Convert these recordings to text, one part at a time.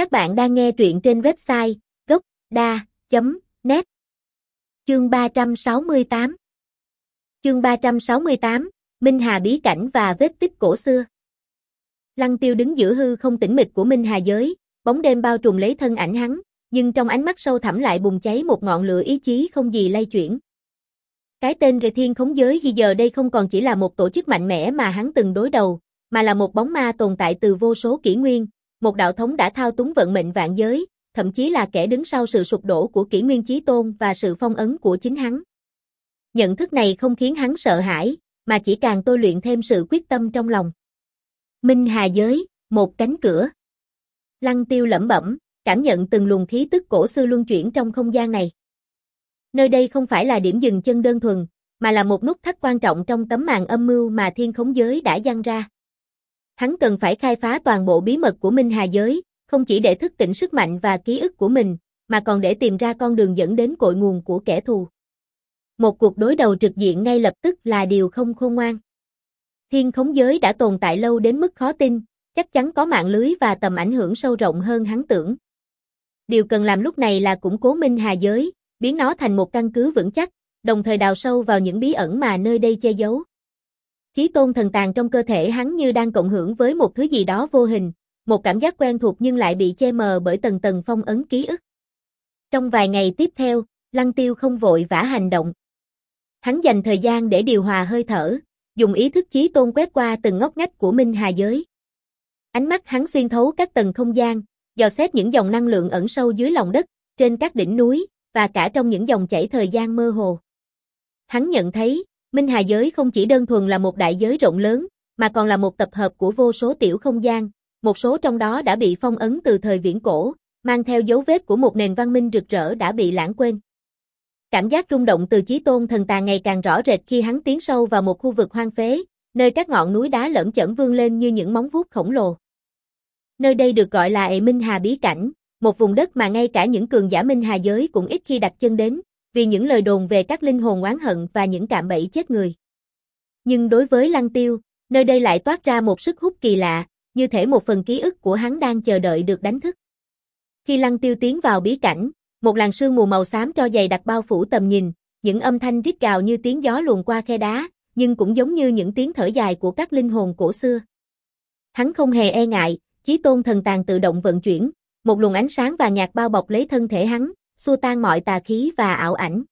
Các bạn đang nghe truyện trên website gốc.da.net Chương 368 Chương 368, Minh Hà bí cảnh và vết tích cổ xưa. Lăng tiêu đứng giữa hư không tĩnh mịch của Minh Hà giới, bóng đêm bao trùm lấy thân ảnh hắn, nhưng trong ánh mắt sâu thẳm lại bùng cháy một ngọn lửa ý chí không gì lay chuyển. Cái tên Rề Thiên Khống Giới khi giờ đây không còn chỉ là một tổ chức mạnh mẽ mà hắn từng đối đầu, mà là một bóng ma tồn tại từ vô số kỷ nguyên, một đạo thống đã thao túng vận mệnh vạn giới, thậm chí là kẻ đứng sau sự sụp đổ của kỷ nguyên chí tôn và sự phong ấn của chính hắn. Nhận thức này không khiến hắn sợ hãi, mà chỉ càng tôi luyện thêm sự quyết tâm trong lòng. Minh Hà Giới, một cánh cửa. Lăng tiêu lẩm bẩm, cảm nhận từng luồng khí tức cổ xưa luân chuyển trong không gian này. Nơi đây không phải là điểm dừng chân đơn thuần, mà là một nút thắt quan trọng trong tấm màn âm mưu mà thiên khống giới đã dăng ra. Hắn cần phải khai phá toàn bộ bí mật của Minh Hà Giới, không chỉ để thức tỉnh sức mạnh và ký ức của mình, mà còn để tìm ra con đường dẫn đến cội nguồn của kẻ thù. Một cuộc đối đầu trực diện ngay lập tức là điều không khôn ngoan. Thiên khống giới đã tồn tại lâu đến mức khó tin, chắc chắn có mạng lưới và tầm ảnh hưởng sâu rộng hơn hắn tưởng. Điều cần làm lúc này là củng cố Minh Hà Giới, biến nó thành một căn cứ vững chắc, đồng thời đào sâu vào những bí ẩn mà nơi đây che giấu. Chí tôn thần tàn trong cơ thể hắn như đang cộng hưởng với một thứ gì đó vô hình, một cảm giác quen thuộc nhưng lại bị che mờ bởi tầng tầng phong ấn ký ức. Trong vài ngày tiếp theo, Lăng Tiêu không vội vã hành động. Hắn dành thời gian để điều hòa hơi thở, dùng ý thức chí tôn quét qua từng ngóc ngách của Minh Hà giới. Ánh mắt hắn xuyên thấu các tầng không gian, dò xét những dòng năng lượng ẩn sâu dưới lòng đất, trên các đỉnh núi, và cả trong những dòng chảy thời gian mơ hồ. Hắn nhận thấy, Minh Hà giới không chỉ đơn thuần là một đại giới rộng lớn, mà còn là một tập hợp của vô số tiểu không gian, một số trong đó đã bị phong ấn từ thời viễn cổ, mang theo dấu vết của một nền văn minh rực rỡ đã bị lãng quên. Cảm giác rung động từ chí tôn thần tà ngày càng rõ rệt khi hắn tiến sâu vào một khu vực hoang phế, nơi các ngọn núi đá lởm chởm vươn lên như những móng vuốt khổng lồ. Nơi đây được gọi là Ệ Minh Hà Bí Cảnh, một vùng đất mà ngay cả những cường giả Minh Hà giới cũng ít khi đặt chân đến, vì những lời đồn về các linh hồn oán hận và những cạm bẫy chết người. Nhưng đối với Lăng Tiêu, nơi đây lại toát ra một sức hút kỳ lạ, như thể một phần ký ức của hắn đang chờ đợi được đánh thức. Khi Lăng Tiêu tiến vào bí cảnh, một làn sương mù màu xám cho dày đặc bao phủ tầm nhìn, những âm thanh rít gào như tiếng gió luồn qua khe đá, nhưng cũng giống như những tiếng thở dài của các linh hồn cổ xưa. Hắn không hề e ngại, chí tôn thần tàng tự động vận chuyển, một luồng ánh sáng và nhạt bao bọc lấy thân thể hắn, xua tan mọi tà khí và ảo ảnh.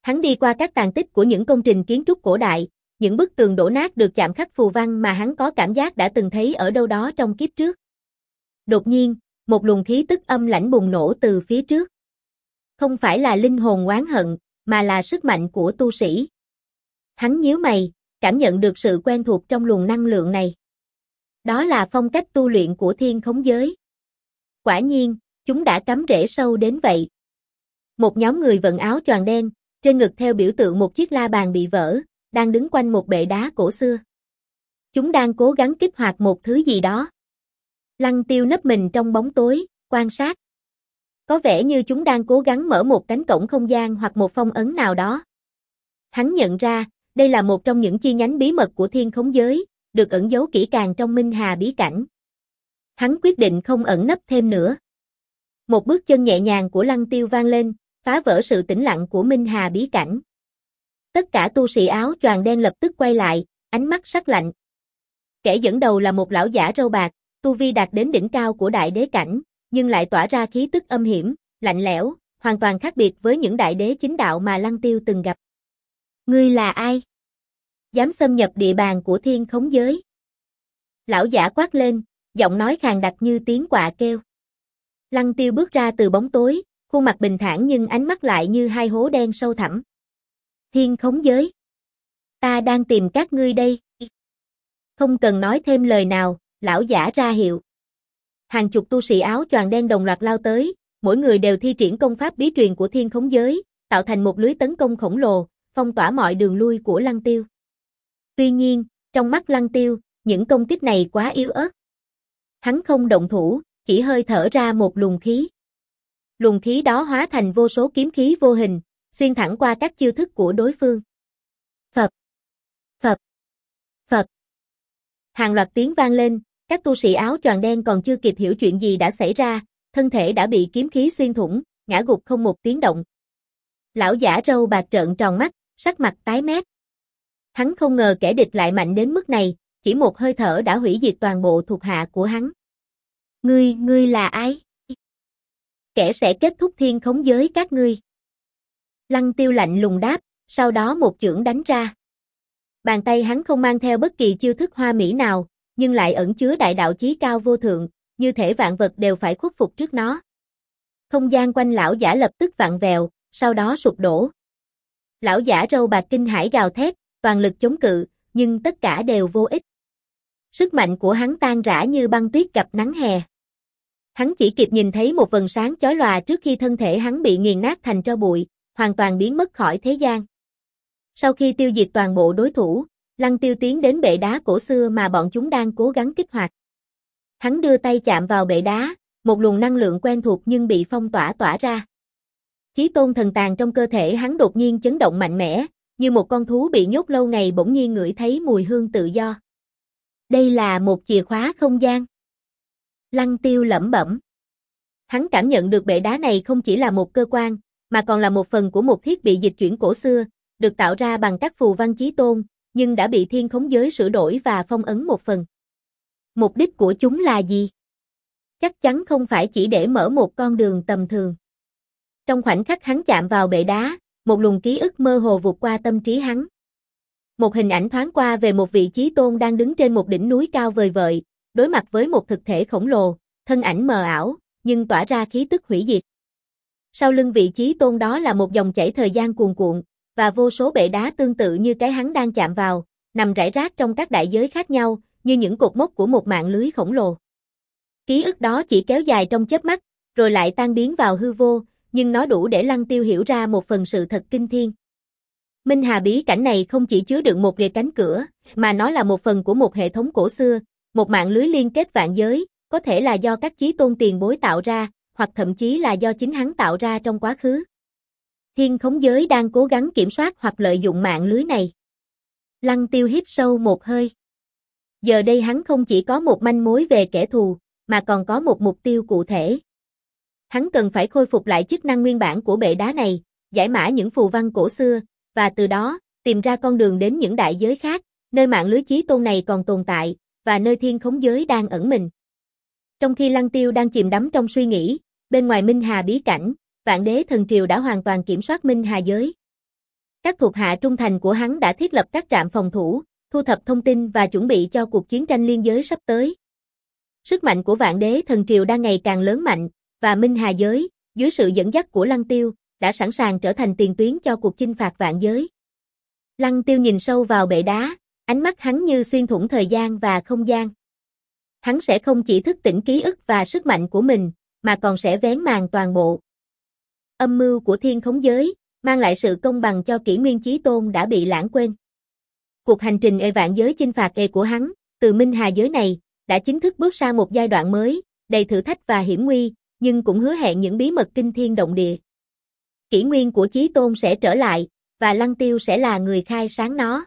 Hắn đi qua các tàn tích của những công trình kiến trúc cổ đại, những bức tường đổ nát được chạm khắc phù văn mà hắn có cảm giác đã từng thấy ở đâu đó trong kiếp trước. Đột nhiên, một luồng khí tức âm lãnh bùng nổ từ phía trước. Không phải là linh hồn oán hận, mà là sức mạnh của tu sĩ. Hắn nhíu mày, cảm nhận được sự quen thuộc trong luồng năng lượng này. Đó là phong cách tu luyện của thiên khống giới. Quả nhiên, chúng đã cắm rễ sâu đến vậy. Một nhóm người vận áo choàng đen, trên ngực theo biểu tượng một chiếc la bàn bị vỡ, đang đứng quanh một bệ đá cổ xưa. Chúng đang cố gắng kích hoạt một thứ gì đó. Lăng tiêu nấp mình trong bóng tối, quan sát. Có vẻ như chúng đang cố gắng mở một cánh cổng không gian hoặc một phong ấn nào đó. Hắn nhận ra, đây là một trong những chi nhánh bí mật của thiên khống giới, được ẩn giấu kỹ càng trong Minh Hà bí cảnh. Hắn quyết định không ẩn nấp thêm nữa. Một bước chân nhẹ nhàng của lăng tiêu vang lên, phá vỡ sự tĩnh lặng của Minh Hà bí cảnh. Tất cả tu sĩ áo choàng đen lập tức quay lại, ánh mắt sắc lạnh. Kẻ dẫn đầu là một lão giả râu bạc, tu vi đạt đến đỉnh cao của đại đế cảnh, nhưng lại tỏa ra khí tức âm hiểm, lạnh lẽo, hoàn toàn khác biệt với những đại đế chính đạo mà Lăng Tiêu từng gặp. Ngươi là ai? Dám xâm nhập địa bàn của thiên khống giới. Lão giả quát lên, giọng nói khàn đặc như tiếng quạ kêu. Lăng Tiêu bước ra từ bóng tối, khuôn mặt bình thản nhưng ánh mắt lại như hai hố đen sâu thẳm. Thiên khống giới. Ta đang tìm các ngươi đây. Không cần nói thêm lời nào, lão giả ra hiệu. Hàng chục tu sĩ áo choàng đen đồng loạt lao tới, mỗi người đều thi triển công pháp bí truyền của thiên khống giới, tạo thành một lưới tấn công khổng lồ, phong tỏa mọi đường lui của Lăng Tiêu. Tuy nhiên, trong mắt Lăng Tiêu, những công kích này quá yếu ớt. Hắn không động thủ, chỉ hơi thở ra một luồng khí. Luồng khí đó hóa thành vô số kiếm khí vô hình, xuyên thẳng qua các chiêu thức của đối phương. Phật, Phật, Phật. Hàng loạt tiếng vang lên, Các tu sĩ áo choàng đen còn chưa kịp hiểu chuyện gì đã xảy ra, thân thể đã bị kiếm khí xuyên thủng, ngã gục không một tiếng động. Lão giả râu bạc trợn tròn mắt, sắc mặt tái mét. Hắn không ngờ kẻ địch lại mạnh đến mức này, chỉ một hơi thở đã hủy diệt toàn bộ thuộc hạ của hắn. Ngươi, ngươi là ai? Kẻ sẽ kết thúc thiên khống giới các ngươi. Lăng tiêu lạnh lùng đáp, sau đó một chưởng đánh ra. Bàn tay hắn không mang theo bất kỳ chiêu thức hoa mỹ nào, nhưng lại ẩn chứa đại đạo chí cao vô thượng, như thể vạn vật đều phải khuất phục trước nó. Không gian quanh lão giả lập tức vặn vẹo, sau đó sụp đổ. Lão giả râu bạc kinh hải gào thét, toàn lực chống cự, nhưng tất cả đều vô ích. Sức mạnh của hắn tan rã như băng tuyết gặp nắng hè. Hắn chỉ kịp nhìn thấy một vần sáng chói lòa trước khi thân thể hắn bị nghiền nát thành tro bụi, hoàn toàn biến mất khỏi thế gian. Sau khi tiêu diệt toàn bộ đối thủ, Lăng Tiêu tiến đến bệ đá cổ xưa mà bọn chúng đang cố gắng kích hoạt. Hắn đưa tay chạm vào bệ đá, một luồng năng lượng quen thuộc nhưng bị phong tỏa tỏa ra. Chí tôn thần tàn trong cơ thể hắn đột nhiên chấn động mạnh mẽ, như một con thú bị nhốt lâu ngày bỗng nhiên ngửi thấy mùi hương tự do. Đây là một chìa khóa không gian. Lăng tiêu lẩm bẩm. Hắn cảm nhận được bệ đá này không chỉ là một cơ quan, mà còn là một phần của một thiết bị dịch chuyển cổ xưa, được tạo ra bằng các phù văn chí tôn, nhưng đã bị thiên khống giới sửa đổi và phong ấn một phần. Mục đích của chúng là gì? Chắc chắn không phải chỉ để mở một con đường tầm thường. Trong khoảnh khắc hắn chạm vào bệ đá, một luồng ký ức mơ hồ vụt qua tâm trí hắn. Một hình ảnh thoáng qua về một vị trí tôn đang đứng trên một đỉnh núi cao vời vợi, đối mặt với một thực thể khổng lồ, thân ảnh mờ ảo, nhưng tỏa ra khí tức hủy diệt. Sau lưng vị trí tôn đó là một dòng chảy thời gian cuồn cuộn, và vô số bệ đá tương tự như cái hắn đang chạm vào, nằm rải rác trong các đại giới khác nhau, như những cột mốc của một mạng lưới khổng lồ. Ký ức đó chỉ kéo dài trong chớp mắt, rồi lại tan biến vào hư vô, nhưng nó đủ để Lăng Tiêu hiểu ra một phần sự thật kinh thiên. Minh Hà bí cảnh này không chỉ chứa đựng một rìa cánh cửa, mà nó là một phần của một hệ thống cổ xưa, một mạng lưới liên kết vạn giới, có thể là do các chí tôn tiền bối tạo ra, hoặc thậm chí là do chính hắn tạo ra trong quá khứ. Thiên khống giới đang cố gắng kiểm soát hoặc lợi dụng mạng lưới này. Lăng tiêu hít sâu một hơi. Giờ đây hắn không chỉ có một manh mối về kẻ thù, mà còn có một mục tiêu cụ thể. Hắn cần phải khôi phục lại chức năng nguyên bản của bệ đá này, giải mã những phù văn cổ xưa, và từ đó, tìm ra con đường đến những đại giới khác, nơi mạng lưới chí tôn này còn tồn tại, và nơi thiên khống giới đang ẩn mình. Trong khi Lăng Tiêu đang chìm đắm trong suy nghĩ, bên ngoài Minh Hà bí cảnh, vạn đế thần triều đã hoàn toàn kiểm soát Minh Hà giới. Các thuộc hạ trung thành của hắn đã thiết lập các trạm phòng thủ, thu thập thông tin và chuẩn bị cho cuộc chiến tranh liên giới sắp tới. Sức mạnh của vạn đế thần triều đang ngày càng lớn mạnh, và Minh Hà giới, dưới sự dẫn dắt của Lăng Tiêu, đã sẵn sàng trở thành tiền tuyến cho cuộc chinh phạt vạn giới. Lăng Tiêu nhìn sâu vào bệ đá, ánh mắt hắn như xuyên thủng thời gian và không gian. Hắn sẽ không chỉ thức tỉnh ký ức và sức mạnh của mình, mà còn sẽ vén màn toàn bộ. Âm mưu của thiên khống giới, mang lại sự công bằng cho kỷ nguyên chí tôn đã bị lãng quên. Cuộc hành trình ê vạn giới chinh phạt ê của hắn, từ Minh Hà giới này, đã chính thức bước sang một giai đoạn mới, đầy thử thách và hiểm nguy, nhưng cũng hứa hẹn những bí mật kinh thiên động địa. Kỷ nguyên của Chí Tôn sẽ trở lại, và Lăng Tiêu sẽ là người khai sáng nó.